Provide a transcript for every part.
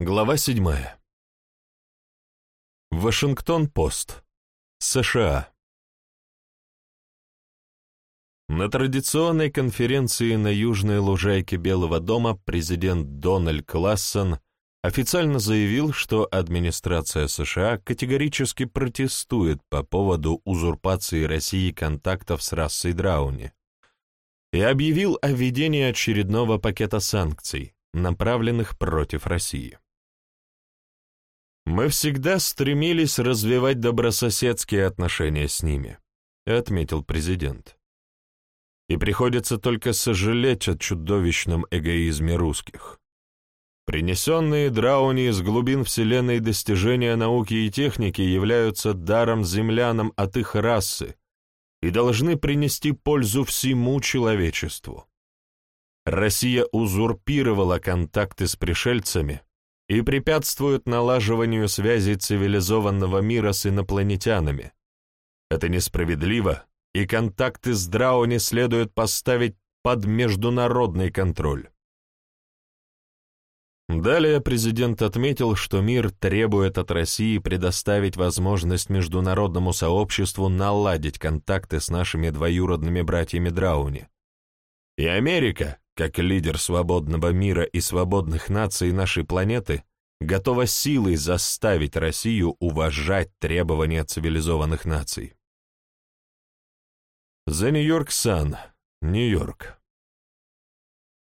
Глава 7. Вашингтон-Пост. США. На традиционной конференции на южной лужайке Белого дома президент Дональд Классон официально заявил, что администрация США категорически протестует по поводу узурпации России контактов с расой Драуни и объявил о введении очередного пакета санкций, направленных против России. Мы всегда стремились развивать добрососедские отношения с ними, отметил президент. И приходится только сожалеть о чудовищном эгоизме русских. Принесенные Драуни из глубин Вселенной достижения науки и техники являются даром землянам от их расы и должны принести пользу всему человечеству. Россия узурпировала контакты с пришельцами и препятствуют налаживанию связей цивилизованного мира с инопланетянами. Это несправедливо, и контакты с Драуни следует поставить под международный контроль. Далее президент отметил, что мир требует от России предоставить возможность международному сообществу наладить контакты с нашими двоюродными братьями Драуни. И Америка, как лидер свободного мира и свободных наций нашей планеты, готова силой заставить Россию уважать требования цивилизованных наций. New York Sun, Нью-Йорк.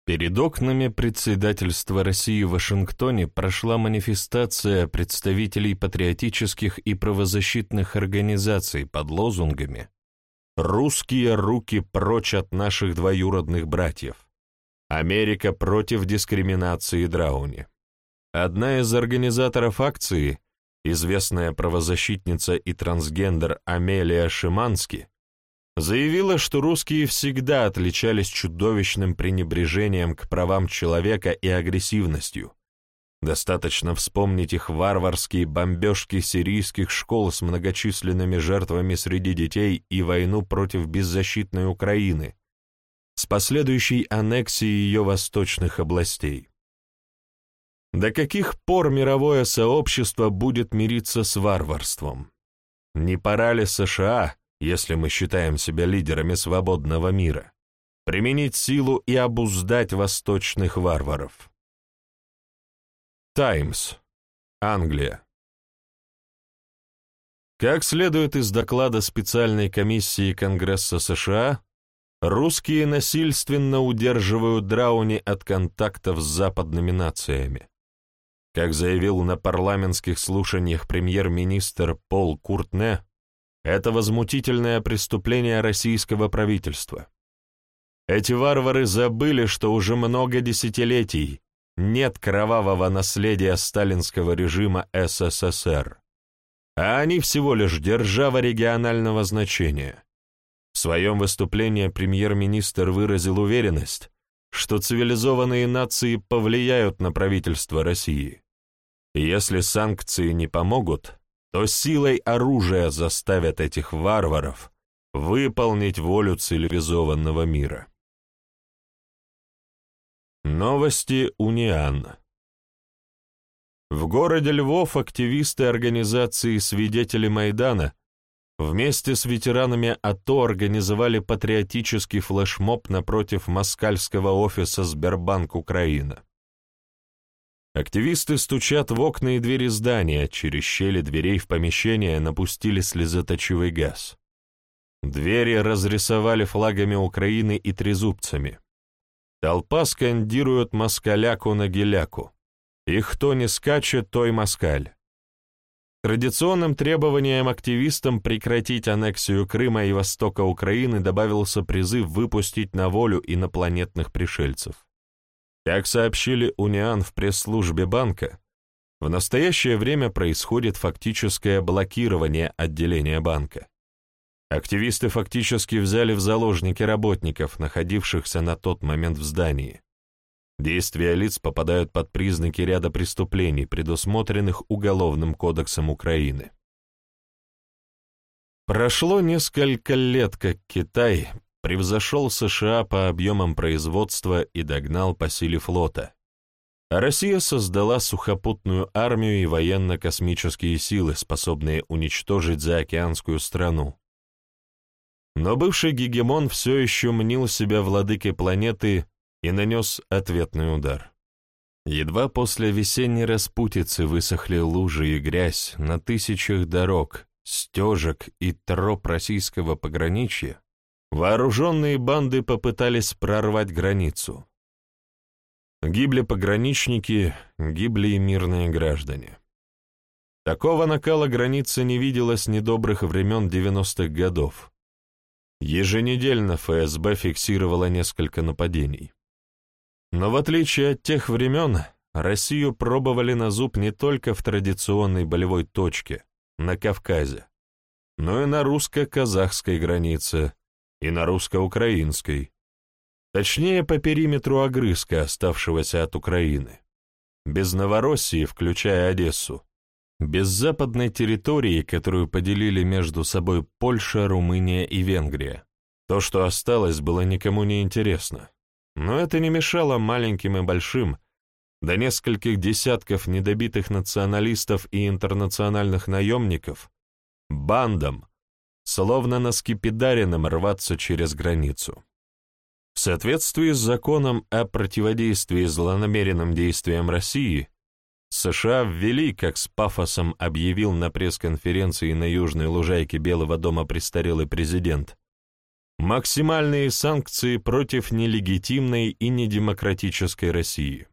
Перед окнами председательства России в Вашингтоне прошла манифестация представителей патриотических и правозащитных организаций под лозунгами «Русские руки прочь от наших двоюродных братьев», Америка против дискриминации Драуни. Одна из организаторов акции, известная правозащитница и трансгендер Амелия Шимански, заявила, что русские всегда отличались чудовищным пренебрежением к правам человека и агрессивностью. Достаточно вспомнить их варварские бомбежки сирийских школ с многочисленными жертвами среди детей и войну против беззащитной Украины, с последующей аннексией ее восточных областей. До каких пор мировое сообщество будет мириться с варварством? Не пора ли США, если мы считаем себя лидерами свободного мира, применить силу и обуздать восточных варваров? Таймс, Англия. Как следует из доклада специальной комиссии Конгресса США, Русские насильственно удерживают Драуни от контактов с западными нациями. Как заявил на парламентских слушаниях премьер-министр Пол Куртне, это возмутительное преступление российского правительства. Эти варвары забыли, что уже много десятилетий нет кровавого наследия сталинского режима СССР, а они всего лишь держава регионального значения – своем выступлении премьер-министр выразил уверенность, что цивилизованные нации повлияют на правительство России. Если санкции не помогут, то силой оружия заставят этих варваров выполнить волю цивилизованного мира. Новости Униан В городе Львов активисты организации «Свидетели Майдана» Вместе с ветеранами АТО организовали патриотический флешмоб напротив москальского офиса Сбербанк Украина. Активисты стучат в окна и двери здания, через щели дверей в помещение напустили слезоточивый газ. Двери разрисовали флагами Украины и трезубцами. Толпа скандирует москаляку на геляку. И кто не скачет, той москаль. Традиционным требованием активистам прекратить аннексию Крыма и востока Украины добавился призыв выпустить на волю инопланетных пришельцев. Как сообщили Униан в пресс-службе банка, в настоящее время происходит фактическое блокирование отделения банка. Активисты фактически взяли в заложники работников, находившихся на тот момент в здании. Действия лиц попадают под признаки ряда преступлений, предусмотренных Уголовным кодексом Украины. Прошло несколько лет, как Китай превзошел США по объемам производства и догнал по силе флота. Россия создала сухопутную армию и военно-космические силы, способные уничтожить заокеанскую страну. Но бывший гегемон все еще мнил себя владыкой планеты и нанес ответный удар. Едва после весенней распутицы высохли лужи и грязь на тысячах дорог, стежек и троп российского пограничья, вооруженные банды попытались прорвать границу. Гибли пограничники, гибли и мирные граждане. Такого накала границы не виделось недобрых времен 90-х годов. Еженедельно ФСБ фиксировала несколько нападений. Но в отличие от тех времен, Россию пробовали на зуб не только в традиционной болевой точке, на Кавказе, но и на русско-казахской границе, и на русско-украинской, точнее по периметру огрызка, оставшегося от Украины, без Новороссии, включая Одессу, без западной территории, которую поделили между собой Польша, Румыния и Венгрия. То, что осталось, было никому не интересно. Но это не мешало маленьким и большим, до нескольких десятков недобитых националистов и интернациональных наемников, бандам, словно на скипидарином рваться через границу. В соответствии с законом о противодействии злонамеренным действиям России, США ввели, как с пафосом объявил на пресс-конференции на южной лужайке Белого дома престарелый президент, максимальные санкции против нелегитимной и недемократической России.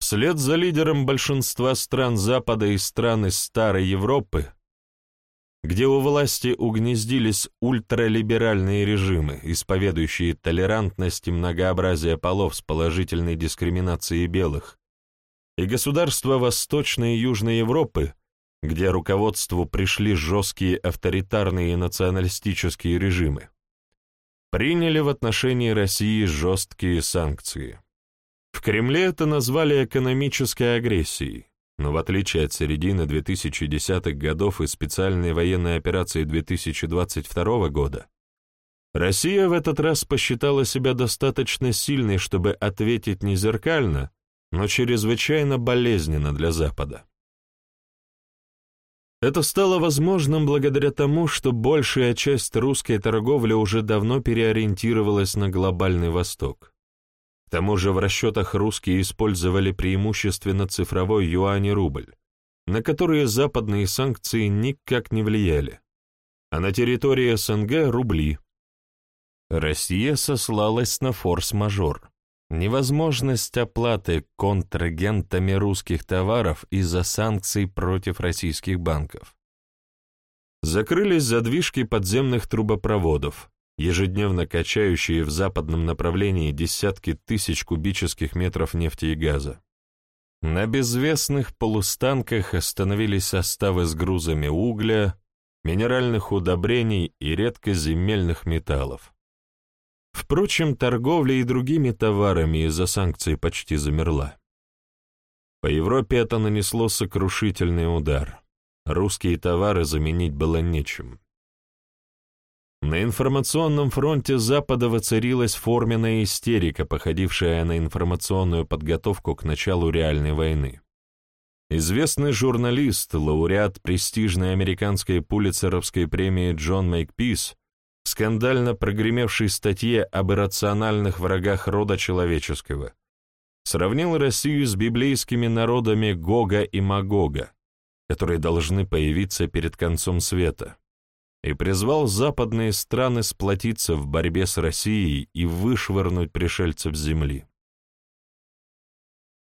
Вслед за лидером большинства стран Запада и стран из Старой Европы, где у власти угнездились ультралиберальные режимы, исповедующие толерантность и многообразие полов с положительной дискриминацией белых, и государства Восточной и Южной Европы, где руководству пришли жесткие авторитарные и националистические режимы, приняли в отношении России жесткие санкции. В Кремле это назвали экономической агрессией, но в отличие от середины 2010-х годов и специальной военной операции 2022 года, Россия в этот раз посчитала себя достаточно сильной, чтобы ответить не зеркально, но чрезвычайно болезненно для Запада. Это стало возможным благодаря тому, что большая часть русской торговли уже давно переориентировалась на глобальный Восток. К тому же в расчетах русские использовали преимущественно цифровой юань и рубль, на которые западные санкции никак не влияли, а на территории СНГ – рубли. Россия сослалась на форс-мажор невозможность оплаты контрагентами русских товаров из-за санкций против российских банков. Закрылись задвижки подземных трубопроводов, ежедневно качающие в западном направлении десятки тысяч кубических метров нефти и газа. На безвестных полустанках остановились составы с грузами угля, минеральных удобрений и редкоземельных металлов. Впрочем, торговля и другими товарами из-за санкций почти замерла. По Европе это нанесло сокрушительный удар. Русские товары заменить было нечем. На информационном фронте Запада воцарилась форменная истерика, походившая на информационную подготовку к началу реальной войны. Известный журналист, лауреат престижной американской пулицеровской премии Джон Мейкпис в скандально прогремевшей статье об иррациональных врагах рода человеческого, сравнил Россию с библейскими народами Гога и Магога, которые должны появиться перед концом света, и призвал западные страны сплотиться в борьбе с Россией и вышвырнуть пришельцев с земли.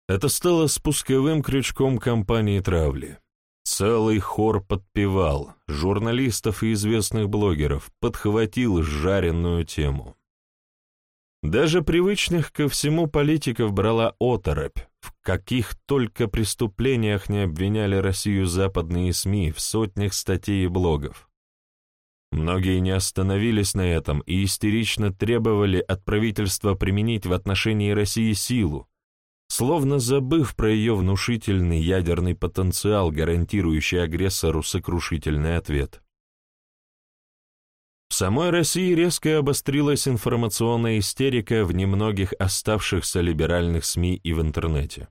Это стало спусковым крючком кампании травли. Целый хор подпевал, журналистов и известных блогеров подхватил жареную тему. Даже привычных ко всему политиков брала оторопь, в каких только преступлениях не обвиняли Россию западные СМИ в сотнях статей и блогов. Многие не остановились на этом и истерично требовали от правительства применить в отношении России силу, словно забыв про ее внушительный ядерный потенциал, гарантирующий агрессору сокрушительный ответ. В самой России резко обострилась информационная истерика в немногих оставшихся либеральных СМИ и в интернете.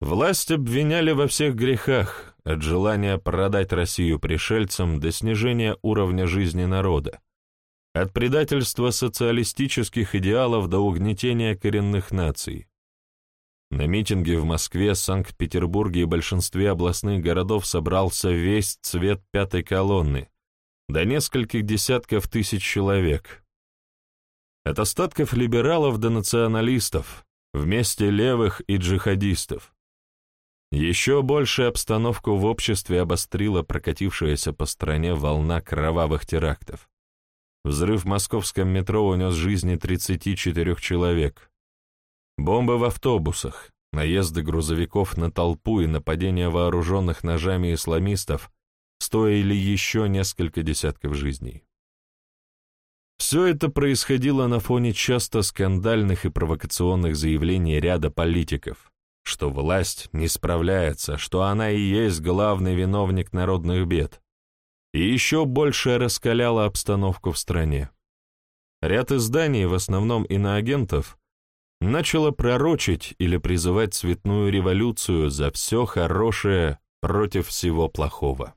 Власть обвиняли во всех грехах, от желания продать Россию пришельцам до снижения уровня жизни народа, от предательства социалистических идеалов до угнетения коренных наций. На митинге в Москве, Санкт-Петербурге и большинстве областных городов собрался весь цвет пятой колонны, до нескольких десятков тысяч человек. От остатков либералов до националистов, вместе левых и джихадистов. Еще больше обстановку в обществе обострила прокатившаяся по стране волна кровавых терактов. Взрыв в московском метро унес жизни 34 человек. Бомбы в автобусах, наезды грузовиков на толпу и нападения вооруженных ножами исламистов стоили еще несколько десятков жизней. Все это происходило на фоне часто скандальных и провокационных заявлений ряда политиков, что власть не справляется, что она и есть главный виновник народных бед, и еще больше раскаляла обстановку в стране. Ряд изданий, в основном иноагентов, начало пророчить или призывать цветную революцию за все хорошее против всего плохого.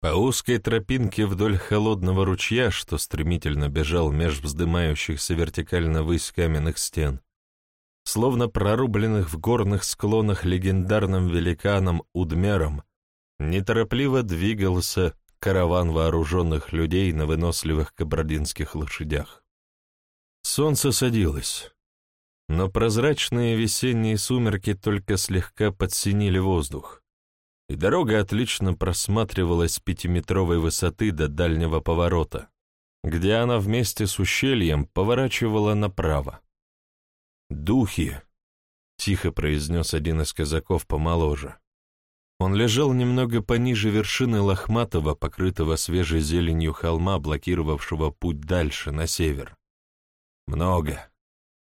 По узкой тропинке вдоль холодного ручья, что стремительно бежал меж вздымающихся вертикально ввысь каменных стен, словно прорубленных в горных склонах легендарным великаном Удмером, неторопливо двигался караван вооруженных людей на выносливых кабардинских лошадях. Солнце садилось, но прозрачные весенние сумерки только слегка подсинили воздух и дорога отлично просматривалась с пятиметровой высоты до дальнего поворота, где она вместе с ущельем поворачивала направо. «Духи!» — тихо произнес один из казаков помоложе. Он лежал немного пониже вершины лохматого, покрытого свежей зеленью холма, блокировавшего путь дальше, на север. Много.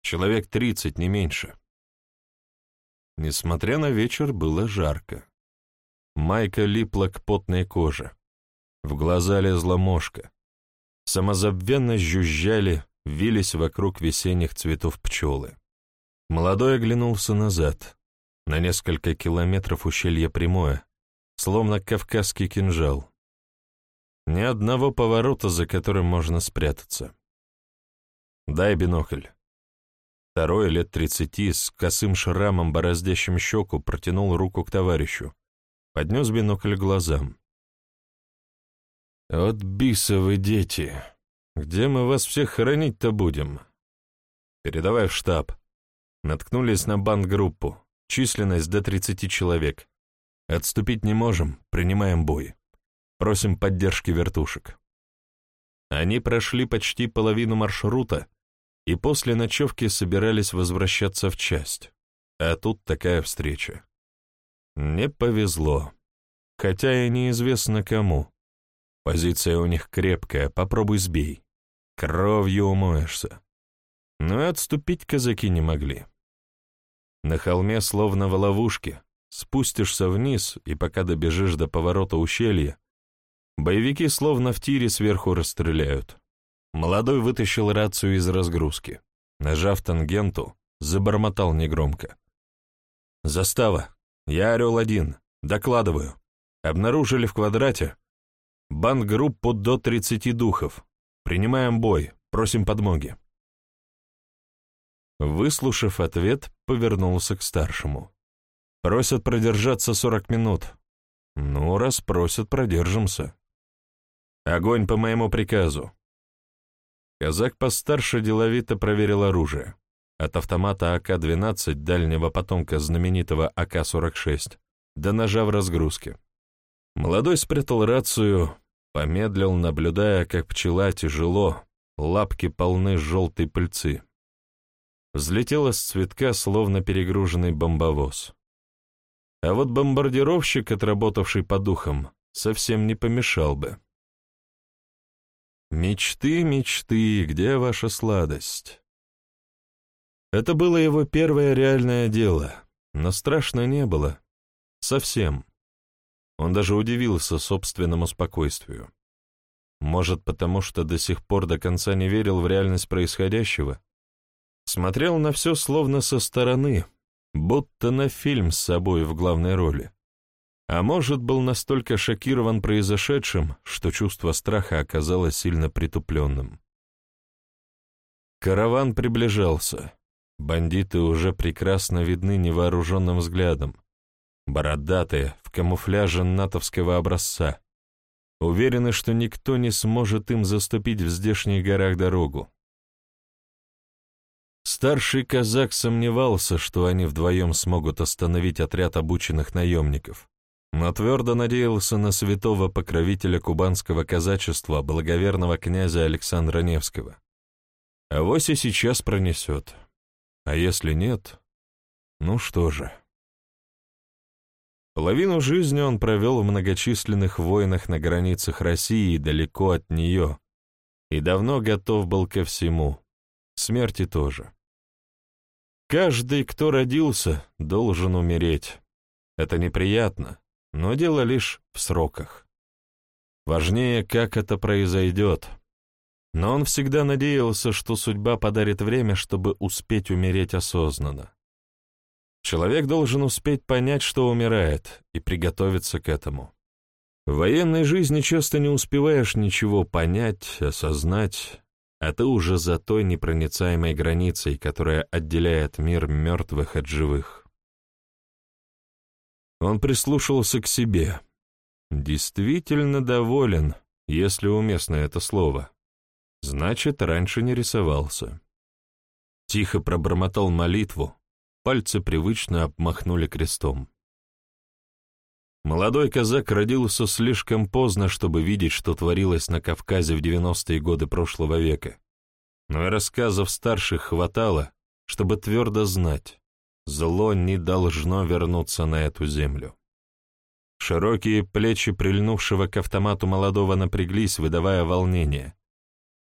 Человек тридцать, не меньше. Несмотря на вечер, было жарко. Майка липла к потной коже. В глаза лезла мошка. Самозабвенно жужжали, вились вокруг весенних цветов пчелы. Молодой оглянулся назад. На несколько километров ущелье прямое, словно кавказский кинжал. Ни одного поворота, за которым можно спрятаться. «Дай бинокль». Второй, лет тридцати, с косым шрамом, бороздящим щеку, протянул руку к товарищу поднес бинокль глазам. «Вот бисовы дети! Где мы вас всех хоронить-то будем?» «Передавай в штаб». Наткнулись на бандгруппу. Численность до 30 человек. Отступить не можем, принимаем бой. Просим поддержки вертушек. Они прошли почти половину маршрута и после ночевки собирались возвращаться в часть. А тут такая встреча. Не повезло. Хотя и неизвестно кому. Позиция у них крепкая, попробуй сбей. Кровью умоешься. Но и отступить казаки не могли. На холме, словно в ловушке, спустишься вниз, и пока добежишь до поворота ущелья, боевики словно в тире сверху расстреляют. Молодой вытащил рацию из разгрузки. Нажав тангенту, забормотал негромко. «Застава! Я Орел-1. Докладываю. Обнаружили в квадрате бандгруппу до 30 духов. Принимаем бой. Просим подмоги. Выслушав ответ, повернулся к старшему. Просят продержаться 40 минут. Ну, раз просят, продержимся. Огонь по моему приказу. Казак постарше деловито проверил оружие от автомата АК-12 дальнего потомка знаменитого АК-46 до ножа в разгрузке. Молодой спрятал рацию, помедлил, наблюдая, как пчела тяжело, лапки полны желтой пыльцы. Взлетела с цветка, словно перегруженный бомбовоз. А вот бомбардировщик, отработавший по духам, совсем не помешал бы. Мечты, мечты, где ваша сладость? Это было его первое реальное дело, но страшно не было. Совсем. Он даже удивился собственному спокойствию. Может, потому что до сих пор до конца не верил в реальность происходящего? Смотрел на все словно со стороны, будто на фильм с собой в главной роли. А может, был настолько шокирован произошедшим, что чувство страха оказалось сильно притупленным. Караван приближался. Бандиты уже прекрасно видны невооруженным взглядом. Бородатые, в камуфляже натовского образца. Уверены, что никто не сможет им заступить в здешних горах дорогу. Старший казак сомневался, что они вдвоем смогут остановить отряд обученных наемников но твердо надеялся на святого покровителя кубанского казачества, благоверного князя Александра Невского. А вось и сейчас пронесет. А если нет, ну что же. Половину жизни он провел в многочисленных войнах на границах России и далеко от нее, и давно готов был ко всему, смерти тоже. Каждый, кто родился, должен умереть. Это неприятно, но дело лишь в сроках. Важнее, как это произойдет. Но он всегда надеялся, что судьба подарит время, чтобы успеть умереть осознанно. Человек должен успеть понять, что умирает, и приготовиться к этому. В военной жизни часто не успеваешь ничего понять, осознать, а ты уже за той непроницаемой границей, которая отделяет мир мертвых от живых. Он прислушался к себе. Действительно доволен, если уместно это слово. Значит, раньше не рисовался. Тихо пробормотал молитву, пальцы привычно обмахнули крестом. Молодой казак родился слишком поздно, чтобы видеть, что творилось на Кавказе в 90-е годы прошлого века. Но и рассказов старших хватало, чтобы твердо знать. Зло не должно вернуться на эту землю. Широкие плечи прильнувшего к автомату молодого напряглись, выдавая волнение.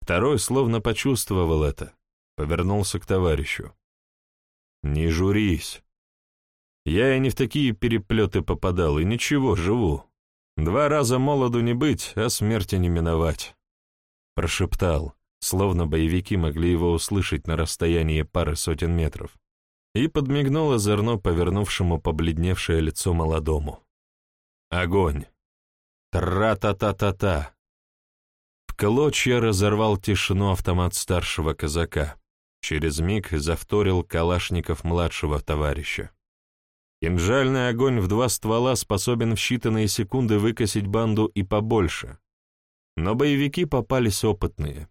Второй словно почувствовал это, повернулся к товарищу. «Не журись. Я и не в такие переплеты попадал, и ничего, живу. Два раза молоду не быть, а смерти не миновать», — прошептал, словно боевики могли его услышать на расстоянии пары сотен метров и подмигнул озорно повернувшему побледневшее лицо молодому. Огонь! Тра-та-та-та-та! В клочья разорвал тишину автомат старшего казака. Через миг завторил калашников младшего товарища. Кинжальный огонь в два ствола способен в считанные секунды выкосить банду и побольше. Но боевики попались опытные.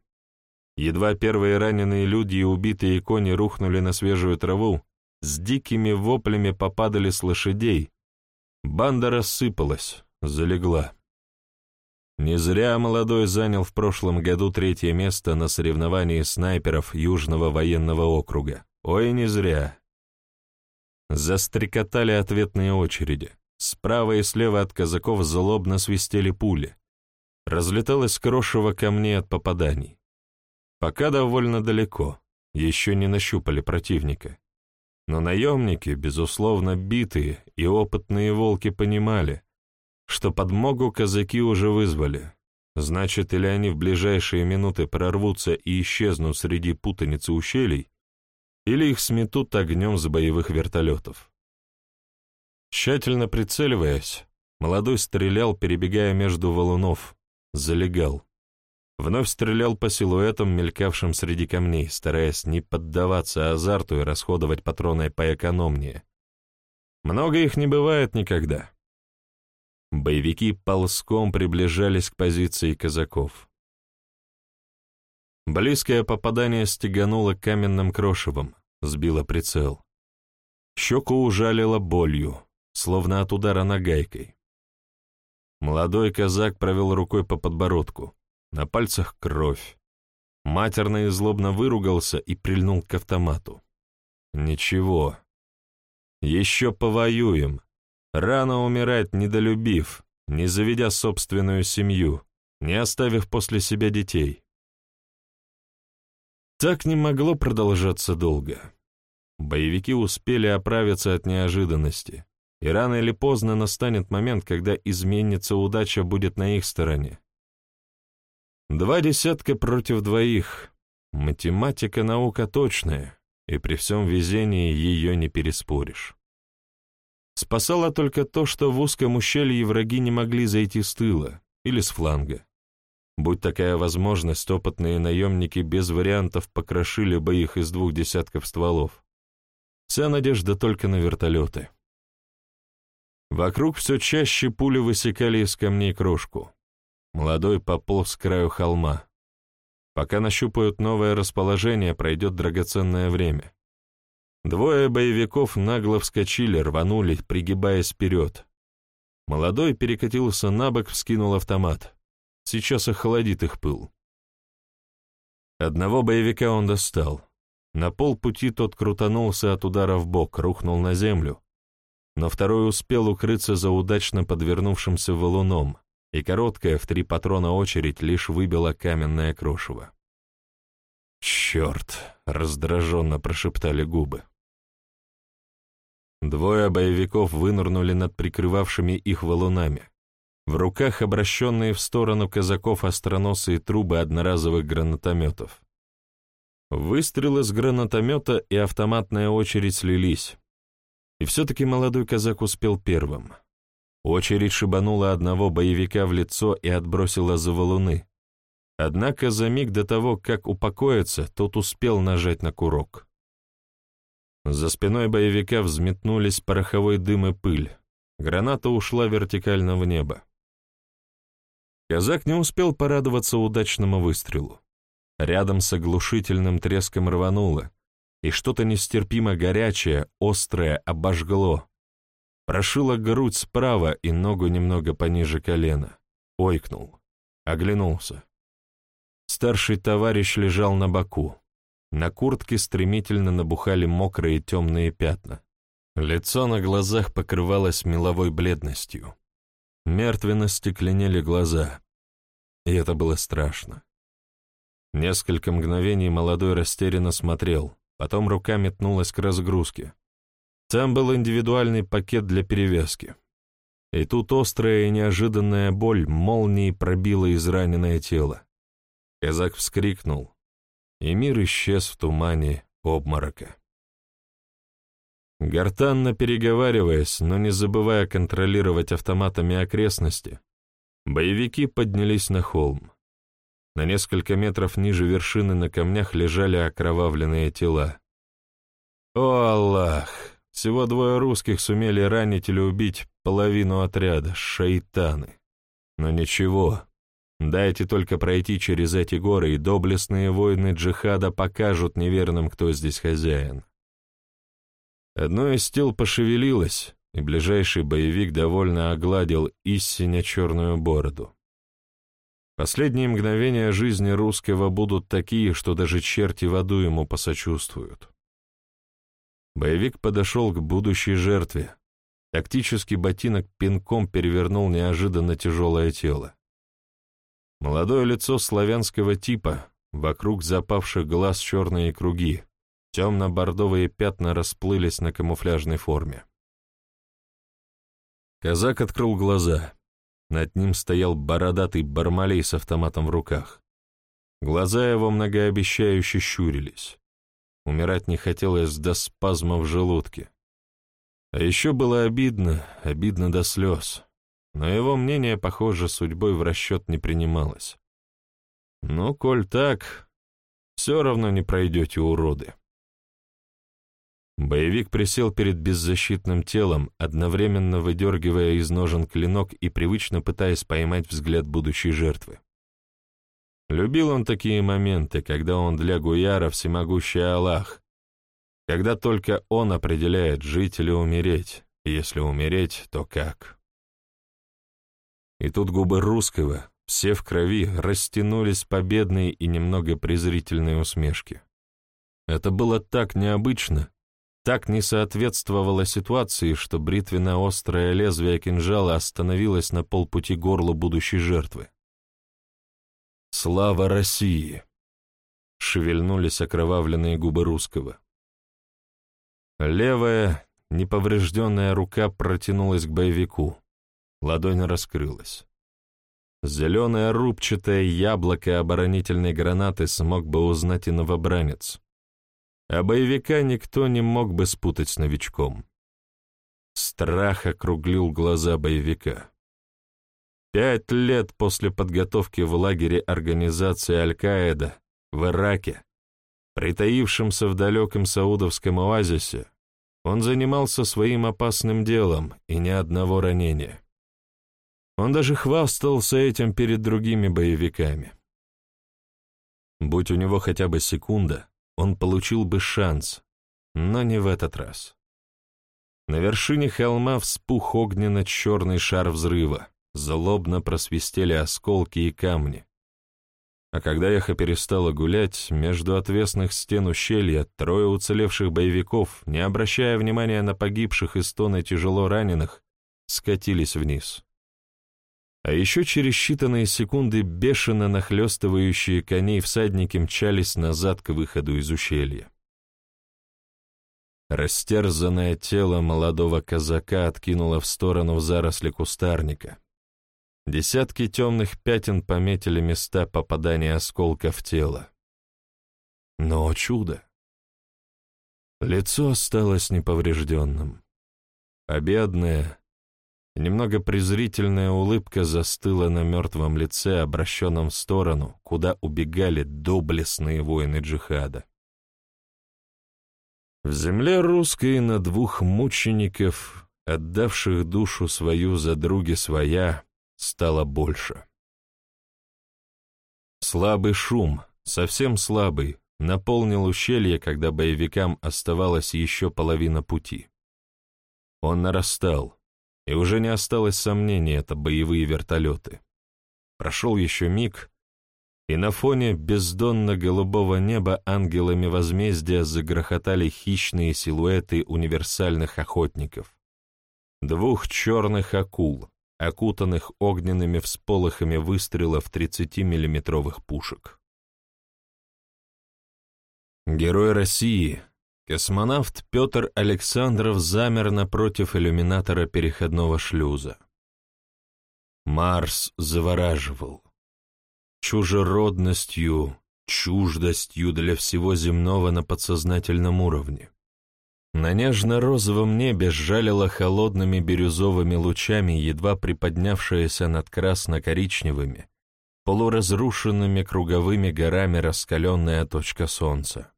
Едва первые раненые люди и убитые кони рухнули на свежую траву, с дикими воплями попадали с лошадей. Банда рассыпалась, залегла. Не зря молодой занял в прошлом году третье место на соревновании снайперов Южного военного округа. Ой, не зря. Застрекотали ответные очереди. Справа и слева от казаков злобно свистели пули. Разлеталось крошево камней от попаданий. Пока довольно далеко, еще не нащупали противника. Но наемники, безусловно, битые и опытные волки понимали, что подмогу казаки уже вызвали. Значит, или они в ближайшие минуты прорвутся и исчезнут среди путаницы ущелий, или их сметут огнем с боевых вертолетов. Тщательно прицеливаясь, молодой стрелял, перебегая между валунов, залегал. Вновь стрелял по силуэтам, мелькавшим среди камней, стараясь не поддаваться азарту и расходовать патроны поэкономнее. Много их не бывает никогда. Боевики ползком приближались к позиции казаков. Близкое попадание стегануло каменным крошевом, сбило прицел. Щеку ужалило болью, словно от удара нагайкой. Молодой казак провел рукой по подбородку. На пальцах кровь. Матерно и злобно выругался и прильнул к автомату. Ничего. Еще повоюем. Рано умирать, недолюбив, не заведя собственную семью, не оставив после себя детей. Так не могло продолжаться долго. Боевики успели оправиться от неожиданности. и рано или поздно настанет момент, когда изменится удача будет на их стороне. Два десятка против двоих. Математика — наука точная, и при всем везении ее не переспоришь. Спасало только то, что в узком ущелье враги не могли зайти с тыла или с фланга. Будь такая возможность, опытные наемники без вариантов покрошили бы их из двух десятков стволов. Вся надежда только на вертолеты. Вокруг все чаще пули высекали из камней крошку. Молодой пополз с краю холма. Пока нащупают новое расположение, пройдет драгоценное время. Двое боевиков нагло вскочили, рванули, пригибаясь вперед. Молодой перекатился на бок, вскинул автомат. Сейчас охладит их пыл. Одного боевика он достал. На полпути тот крутанулся от удара в бок, рухнул на землю, но второй успел укрыться за удачно подвернувшимся валуном, и короткая в три патрона очередь лишь выбила каменное крошево. «Черт!» — раздраженно прошептали губы. Двое боевиков вынырнули над прикрывавшими их валунами. В руках обращенные в сторону казаков остроносые трубы одноразовых гранатометов. Выстрел из гранатомета и автоматная очередь слились. И все-таки молодой казак успел первым. Очередь шибанула одного боевика в лицо и отбросила за валуны. Однако за миг до того, как упокоиться, тот успел нажать на курок. За спиной боевика взметнулись пороховой дым и пыль. Граната ушла вертикально в небо. Казак не успел порадоваться удачному выстрелу. Рядом с оглушительным треском рвануло, и что-то нестерпимо горячее, острое обожгло. Прошило грудь справа и ногу немного пониже колена. Ойкнул. Оглянулся. Старший товарищ лежал на боку. На куртке стремительно набухали мокрые темные пятна. Лицо на глазах покрывалось меловой бледностью. Мертвенно стекленели глаза. И это было страшно. Несколько мгновений молодой растерянно смотрел, потом рука метнулась к разгрузке. Там был индивидуальный пакет для перевязки. И тут острая и неожиданная боль молнией пробила израненное тело. Казак вскрикнул, и мир исчез в тумане обморока. Гортанно переговариваясь, но не забывая контролировать автоматами окрестности, боевики поднялись на холм. На несколько метров ниже вершины на камнях лежали окровавленные тела. О, Аллах! Всего двое русских сумели ранить или убить половину отряда, шайтаны. Но ничего, дайте только пройти через эти горы, и доблестные воины джихада покажут неверным, кто здесь хозяин. Одно из тел пошевелилось, и ближайший боевик довольно огладил истинно черную бороду. Последние мгновения жизни русского будут такие, что даже черти в аду ему посочувствуют. Боевик подошел к будущей жертве. Тактический ботинок пинком перевернул неожиданно тяжелое тело. Молодое лицо славянского типа, вокруг запавших глаз черные круги, темно-бордовые пятна расплылись на камуфляжной форме. Казак открыл глаза. Над ним стоял бородатый бармалей с автоматом в руках. Глаза его многообещающе щурились. Умирать не хотелось до спазма в желудке. А еще было обидно, обидно до слез. Но его мнение, похоже, судьбой в расчет не принималось. Ну, коль так, все равно не пройдете, уроды. Боевик присел перед беззащитным телом, одновременно выдергивая из ножен клинок и привычно пытаясь поймать взгляд будущей жертвы. Любил он такие моменты, когда он для Гуяра всемогущий Аллах, когда только он определяет, жить или умереть, если умереть, то как. И тут губы русского, все в крови, растянулись победные и немного презрительные усмешки. Это было так необычно, так не соответствовало ситуации, что бритвенно-острое лезвие кинжала остановилось на полпути горла будущей жертвы. «Слава России!» — шевельнулись окровавленные губы русского. Левая, неповрежденная рука протянулась к боевику. Ладонь раскрылась. Зеленое рубчатое яблоко оборонительной гранаты смог бы узнать и новобранец. А боевика никто не мог бы спутать с новичком. Страх округлил глаза боевика. Пять лет после подготовки в лагере организации Аль-Каида в Ираке, притаившемся в далеком саудовском оазисе, он занимался своим опасным делом и ни одного ранения. Он даже хвастался этим перед другими боевиками. Будь у него хотя бы секунда, он получил бы шанс, но не в этот раз. На вершине холма вспух огненно-черный шар взрыва, злобно просвистели осколки и камни. А когда эхо перестало гулять, между отвесных стен ущелья трое уцелевших боевиков, не обращая внимания на погибших и стоны тяжело раненых, скатились вниз. А еще через считанные секунды бешено нахлестывающие коней всадники мчались назад к выходу из ущелья. Растерзанное тело молодого казака откинуло в сторону в заросли кустарника. Десятки темных пятен пометили места попадания осколка в тело. Но чудо! Лицо осталось неповрежденным. А бедное, Немного презрительная улыбка застыла на мертвом лице, обращенном в сторону, куда убегали доблестные воины джихада. В земле русской на двух мучеников, отдавших душу свою за други своя, стало больше. Слабый шум, совсем слабый, наполнил ущелье, когда боевикам оставалась еще половина пути. Он нарастал, и уже не осталось сомнений, это боевые вертолеты. Прошел еще миг, и на фоне бездонно-голубого неба ангелами возмездия загрохотали хищные силуэты универсальных охотников. Двух черных акул, окутанных огненными всполохами выстрелов 30-миллиметровых пушек. Герой России, Космонавт Петр Александров замер напротив иллюминатора переходного шлюза. Марс завораживал. Чужеродностью, чуждостью для всего земного на подсознательном уровне. На нежно-розовом небе сжалило холодными бирюзовыми лучами едва приподнявшаяся над красно-коричневыми, полуразрушенными круговыми горами раскаленная точка солнца.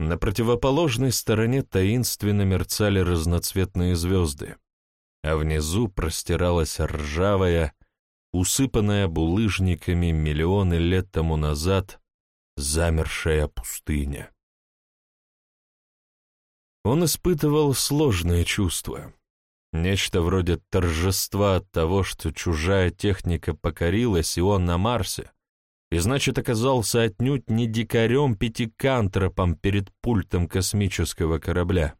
На противоположной стороне таинственно мерцали разноцветные звезды, а внизу простиралась ржавая, усыпанная булыжниками миллионы лет тому назад, замершая пустыня. Он испытывал сложные чувства. Нечто вроде торжества от того, что чужая техника покорилась, и он на Марсе, и значит оказался отнюдь не дикарем-пятикантропом перед пультом космического корабля.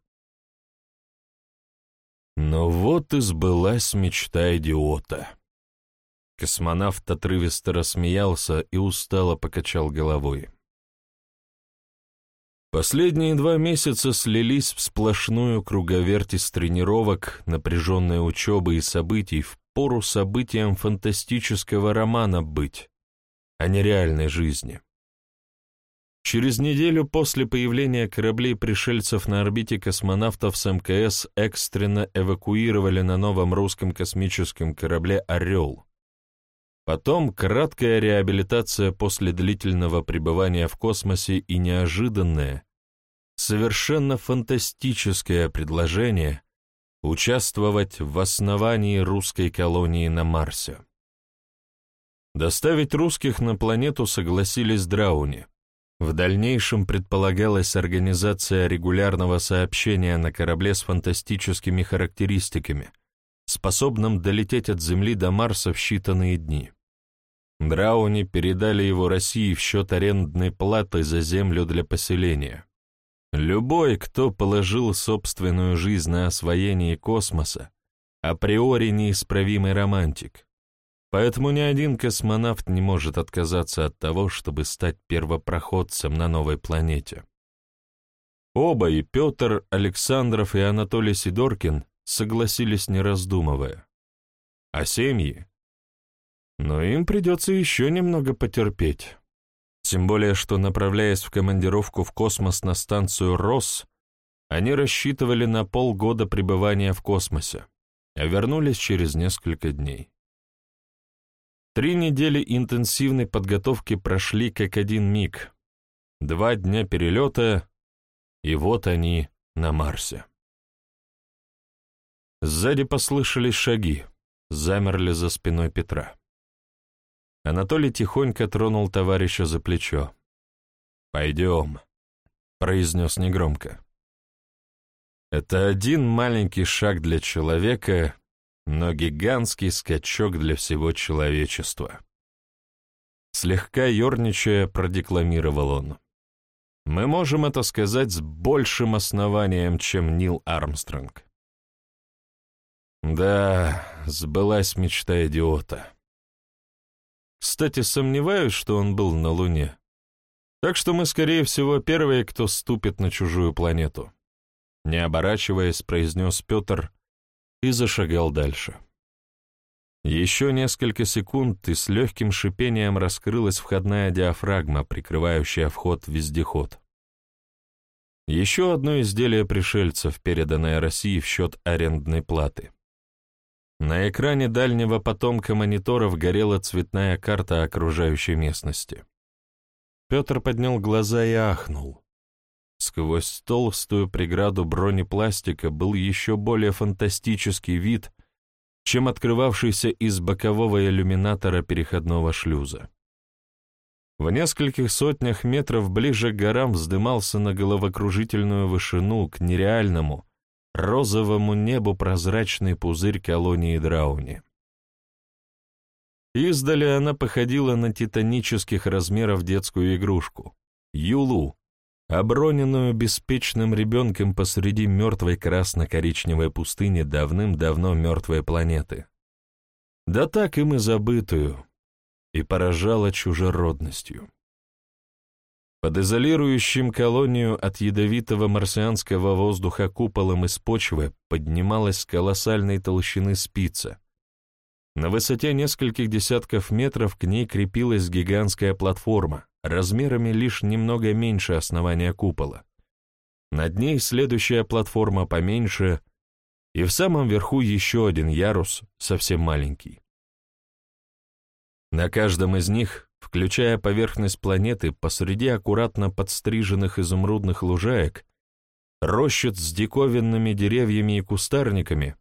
Но вот и сбылась мечта идиота. Космонавт отрывисто рассмеялся и устало покачал головой. Последние два месяца слились в сплошную круговерть из тренировок, напряженной учебы и событий, в пору событиям фантастического романа быть, а не реальной жизни. Через неделю после появления кораблей пришельцев на орбите космонавтов с МКС экстренно эвакуировали на новом русском космическом корабле «Орел». Потом краткая реабилитация после длительного пребывания в космосе и неожиданное, совершенно фантастическое предложение участвовать в основании русской колонии на Марсе. Доставить русских на планету согласились Драуни. В дальнейшем предполагалась организация регулярного сообщения на корабле с фантастическими характеристиками, способным долететь от Земли до Марса в считанные дни. Драуни передали его России в счет арендной платы за землю для поселения. Любой, кто положил собственную жизнь на освоение космоса, априори неисправимый романтик, Поэтому ни один космонавт не может отказаться от того, чтобы стать первопроходцем на новой планете. Оба, и Петр Александров, и Анатолий Сидоркин, согласились не раздумывая. А семьи? Но им придется еще немного потерпеть. Тем более, что, направляясь в командировку в космос на станцию «Росс», они рассчитывали на полгода пребывания в космосе, а вернулись через несколько дней. Три недели интенсивной подготовки прошли как один миг. Два дня перелета, и вот они на Марсе. Сзади послышались шаги, замерли за спиной Петра. Анатолий тихонько тронул товарища за плечо. «Пойдем», — произнес негромко. Это один маленький шаг для человека, но гигантский скачок для всего человечества. Слегка ерничая, продекламировал он. Мы можем это сказать с большим основанием, чем Нил Армстронг. Да, сбылась мечта идиота. Кстати, сомневаюсь, что он был на Луне. Так что мы, скорее всего, первые, кто ступит на чужую планету. Не оборачиваясь, произнес Петр и зашагал дальше. Еще несколько секунд, и с легким шипением раскрылась входная диафрагма, прикрывающая вход в вездеход. Еще одно изделие пришельцев, переданное России в счет арендной платы. На экране дальнего потомка мониторов горела цветная карта окружающей местности. Петр поднял глаза и ахнул. Сквозь толстую преграду бронепластика был еще более фантастический вид, чем открывавшийся из бокового иллюминатора переходного шлюза. В нескольких сотнях метров ближе к горам вздымался на головокружительную вышину к нереальному, розовому небу прозрачный пузырь колонии Драуни. Издали она походила на титанических размеров детскую игрушку — Юлу, оброненную беспечным ребенком посреди мертвой красно-коричневой пустыни давным-давно мертвой планеты. Да так им и забытую, и поражала чужеродностью. Под изолирующим колонию от ядовитого марсианского воздуха куполом из почвы поднималась колоссальной толщины спица. На высоте нескольких десятков метров к ней крепилась гигантская платформа, размерами лишь немного меньше основания купола. Над ней следующая платформа поменьше, и в самом верху еще один ярус, совсем маленький. На каждом из них, включая поверхность планеты, посреди аккуратно подстриженных изумрудных лужаек, рощиц с диковинными деревьями и кустарниками,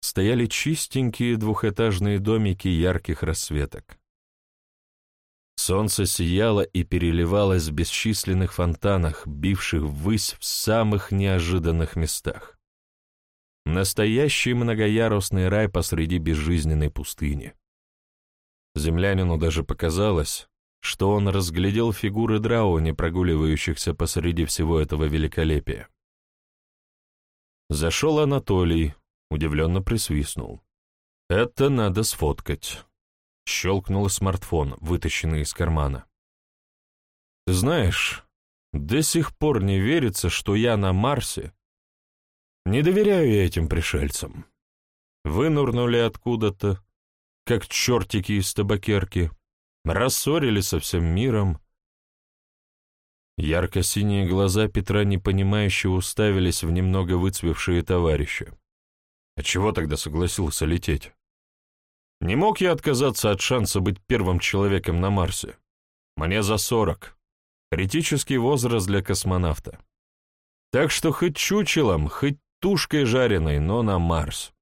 стояли чистенькие двухэтажные домики ярких расцветок. Солнце сияло и переливалось в бесчисленных фонтанах, бивших ввысь в самых неожиданных местах. Настоящий многоярусный рай посреди безжизненной пустыни. Землянину даже показалось, что он разглядел фигуры драуни, прогуливающихся посреди всего этого великолепия. Зашел Анатолий, удивленно присвистнул. «Это надо сфоткать». Щелкнул смартфон, вытащенный из кармана. «Ты знаешь, до сих пор не верится, что я на Марсе. Не доверяю я этим пришельцам. Вынурнули откуда-то, как чертики из табакерки, рассорили со всем миром». Ярко-синие глаза Петра непонимающе уставились в немного выцвевшие товарища. А чего тогда согласился лететь? Не мог я отказаться от шанса быть первым человеком на Марсе. Мне за сорок. Критический возраст для космонавта. Так что хоть чучелом, хоть тушкой жареной, но на Марс.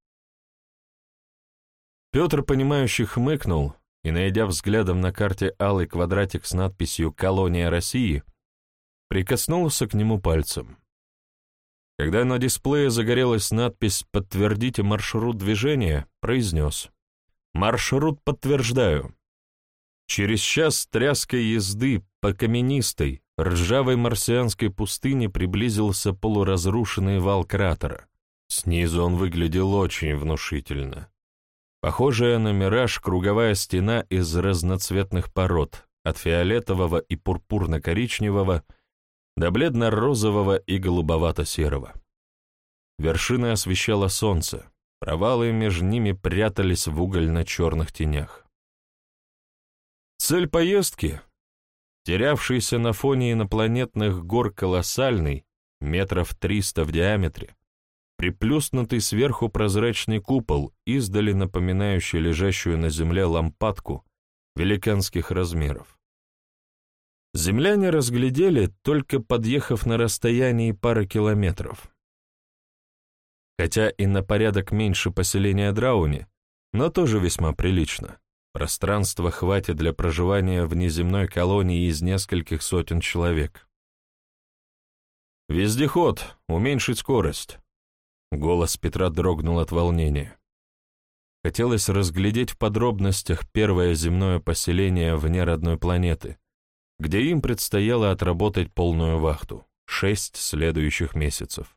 Петр, понимающий, хмыкнул и, найдя взглядом на карте алый квадратик с надписью «Колония России», прикоснулся к нему пальцем. Когда на дисплее загорелась надпись «Подтвердите маршрут движения», произнес «Маршрут подтверждаю». Через час тряской езды по каменистой, ржавой марсианской пустыне приблизился полуразрушенный вал кратера. Снизу он выглядел очень внушительно. Похожая на мираж круговая стена из разноцветных пород, от фиолетового и пурпурно-коричневого до бледно-розового и голубовато-серого. Вершины освещало солнце, провалы между ними прятались в угольно-черных тенях. Цель поездки, терявшийся на фоне инопланетных гор колоссальный, метров триста в диаметре, приплюснутый сверху прозрачный купол, издали напоминающий лежащую на земле лампадку великанских размеров. Земляне разглядели, только подъехав на расстоянии пары километров. Хотя и на порядок меньше поселения Драуни, но тоже весьма прилично. Пространства хватит для проживания внеземной колонии из нескольких сотен человек. «Вездеход, уменьшить скорость!» Голос Петра дрогнул от волнения. Хотелось разглядеть в подробностях первое земное поселение вне родной планеты, где им предстояло отработать полную вахту, шесть следующих месяцев.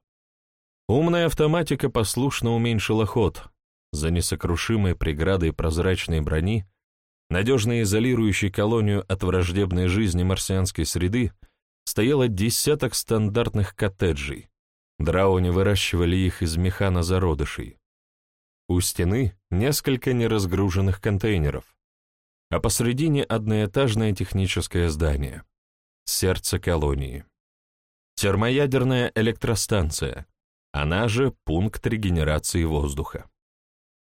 Умная автоматика послушно уменьшила ход. За несокрушимой преградой прозрачной брони, надежно изолирующей колонию от враждебной жизни марсианской среды, стояло десяток стандартных коттеджей. Драуни выращивали их из механа зародышей. У стены несколько неразгруженных контейнеров, а посредине одноэтажное техническое здание. Сердце колонии. Термоядерная электростанция, она же пункт регенерации воздуха.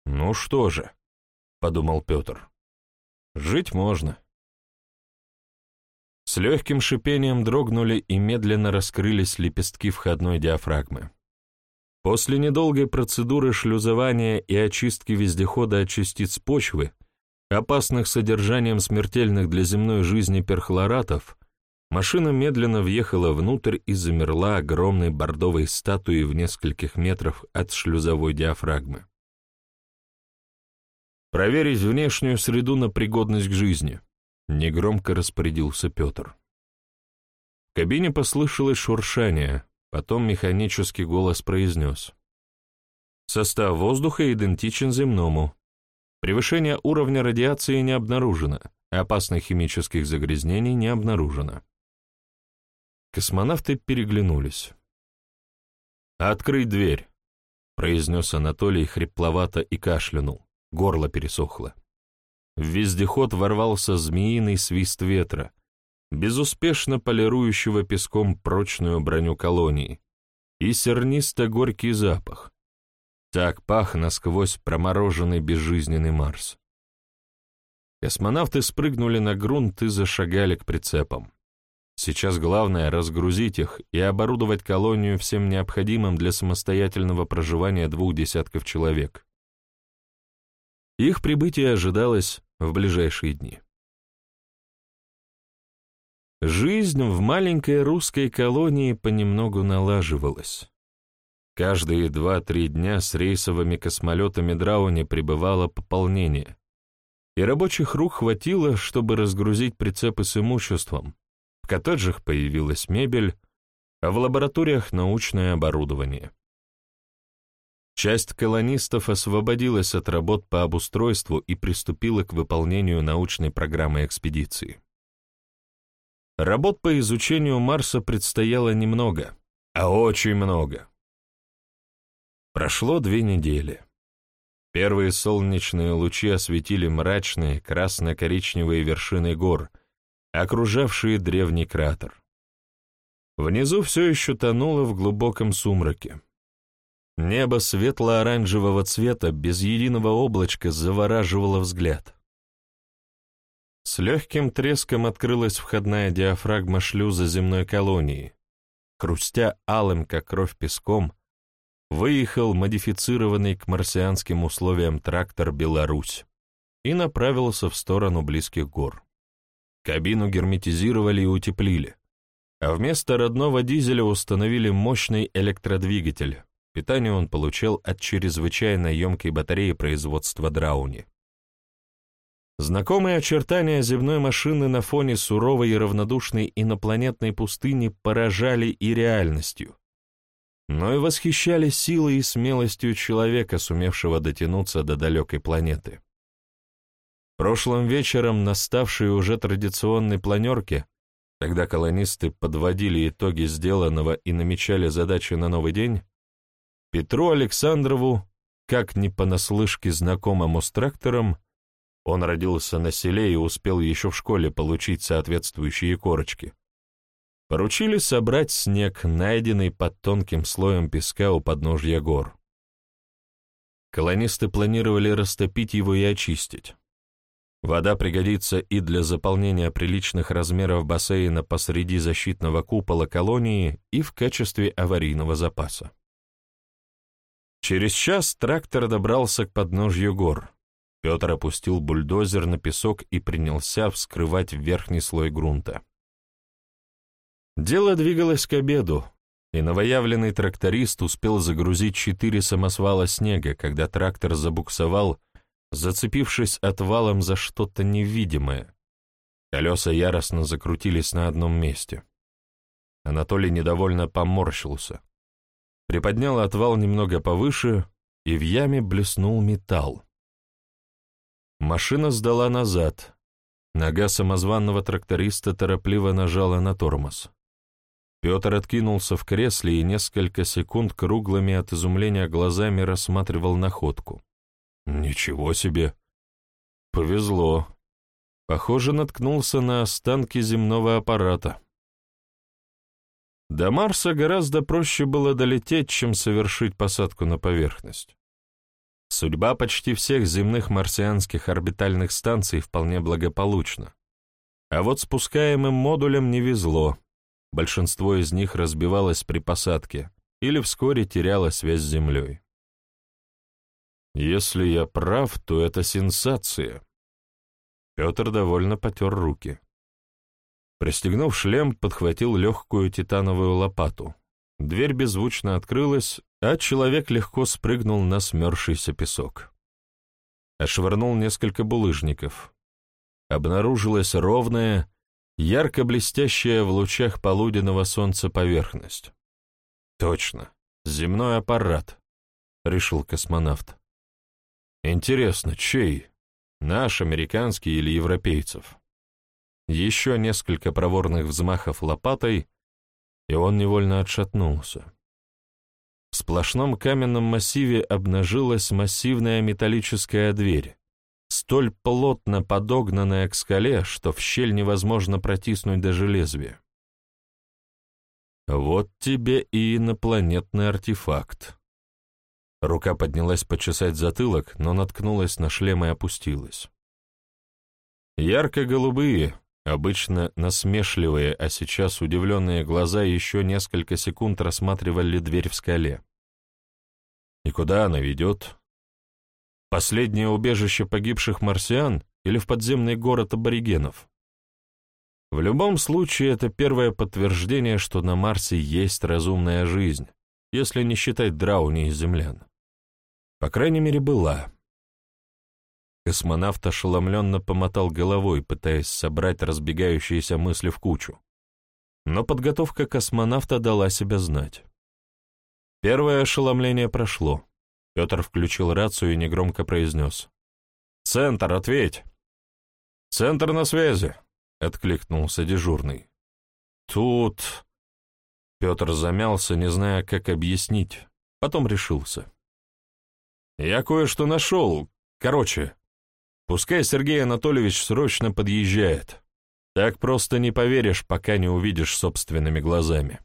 «Ну что же», — подумал Петр, — «жить можно». С легким шипением дрогнули и медленно раскрылись лепестки входной диафрагмы. После недолгой процедуры шлюзования и очистки вездехода от частиц почвы, опасных содержанием смертельных для земной жизни перхлоратов, машина медленно въехала внутрь и замерла огромной бордовой статуей в нескольких метрах от шлюзовой диафрагмы. «Проверить внешнюю среду на пригодность к жизни», Негромко распорядился Петр. В кабине послышалось шуршание, потом механический голос произнес. Состав воздуха идентичен земному. Превышение уровня радиации не обнаружено, опасных химических загрязнений не обнаружено. Космонавты переглянулись. «Открыть дверь», — произнес Анатолий хрипловато и кашлянул. Горло пересохло. В вездеход ворвался змеиный свист ветра, безуспешно полирующего песком прочную броню колонии, и сернисто-горький запах. Так пах насквозь промороженный безжизненный Марс. Космонавты спрыгнули на грунт и зашагали к прицепам. Сейчас главное — разгрузить их и оборудовать колонию всем необходимым для самостоятельного проживания двух десятков человек. Их прибытие ожидалось в ближайшие дни. Жизнь в маленькой русской колонии понемногу налаживалась. Каждые два-три дня с рейсовыми космолетами Драуни прибывало пополнение, и рабочих рук хватило, чтобы разгрузить прицепы с имуществом. В коттеджах появилась мебель, а в лабораториях научное оборудование. Часть колонистов освободилась от работ по обустройству и приступила к выполнению научной программы экспедиции. Работ по изучению Марса предстояло немного, а очень много. Прошло две недели. Первые солнечные лучи осветили мрачные красно-коричневые вершины гор, окружавшие древний кратер. Внизу все еще тонуло в глубоком сумраке. Небо светло-оранжевого цвета без единого облачка завораживало взгляд. С легким треском открылась входная диафрагма шлюза земной колонии. Хрустя алым, как кровь песком, выехал модифицированный к марсианским условиям трактор «Беларусь» и направился в сторону близких гор. Кабину герметизировали и утеплили, а вместо родного дизеля установили мощный электродвигатель, Питание он получал от чрезвычайно емкой батареи производства Драуни. Знакомые очертания земной машины на фоне суровой и равнодушной инопланетной пустыни поражали и реальностью, но и восхищали силой и смелостью человека, сумевшего дотянуться до далекой планеты. Прошлым вечером на ставшей уже традиционной планерке Когда колонисты подводили итоги сделанного и намечали задачи на новый день, Петру Александрову, как не понаслышке знакомому с трактором, он родился на селе и успел еще в школе получить соответствующие корочки. Поручили собрать снег, найденный под тонким слоем песка у подножья гор. Колонисты планировали растопить его и очистить. Вода пригодится и для заполнения приличных размеров бассейна посреди защитного купола колонии, и в качестве аварийного запаса. Через час трактор добрался к подножью гор. Петр опустил бульдозер на песок и принялся вскрывать верхний слой грунта. Дело двигалось к обеду, и новоявленный тракторист успел загрузить четыре самосвала снега, когда трактор забуксовал, зацепившись отвалом за что-то невидимое. Колеса яростно закрутились на одном месте. Анатолий недовольно поморщился. Приподнял отвал немного повыше, и в яме блеснул металл. Машина сдала назад. Нога самозванного тракториста торопливо нажала на тормоз. Петр откинулся в кресле и несколько секунд круглыми от изумления глазами рассматривал находку. Ничего себе! Повезло. Похоже, наткнулся на останки земного аппарата. До Марса гораздо проще было долететь, чем совершить посадку на поверхность. Судьба почти всех земных марсианских орбитальных станций вполне благополучна. А вот спускаемым модулям не везло, Большинство из них разбивалось при посадке или вскоре теряло связь с Землей. Если я прав, то это сенсация. Петр довольно потер руки. Пристегнув шлем, подхватил легкую титановую лопату. Дверь беззвучно открылась, а человек легко спрыгнул на смерзшийся песок. Ошвырнул несколько булыжников. Обнаружилась ровная, ярко блестящая в лучах полуденного солнца поверхность. «Точно, земной аппарат», — решил космонавт. «Интересно, чей? Наш, американский или европейцев?» Еще несколько проворных взмахов лопатой, и он невольно отшатнулся. В сплошном каменном массиве обнажилась массивная металлическая дверь, столь плотно подогнанная к скале, что в щель невозможно протиснуть даже лезвие. Вот тебе и инопланетный артефакт. Рука поднялась почесать затылок, но наткнулась на шлем и опустилась. Ярко-голубые, обычно насмешливые, а сейчас удивленные глаза еще несколько секунд рассматривали дверь в скале. И куда она ведет? Последнее убежище погибших марсиан или в подземный город аборигенов? В любом случае, это первое подтверждение, что на Марсе есть разумная жизнь, если не считать драуни и землян. По крайней мере, была. Космонавт ошеломленно помотал головой, пытаясь собрать разбегающиеся мысли в кучу. Но подготовка космонавта дала себя знать. Первое ошеломление прошло. Петр включил рацию и негромко произнес. «Центр, ответь!» «Центр на связи!» — откликнулся дежурный. «Тут...» Петр замялся, не зная, как объяснить, потом решился. «Я кое-что нашел. Короче, пускай Сергей Анатольевич срочно подъезжает. Так просто не поверишь, пока не увидишь собственными глазами».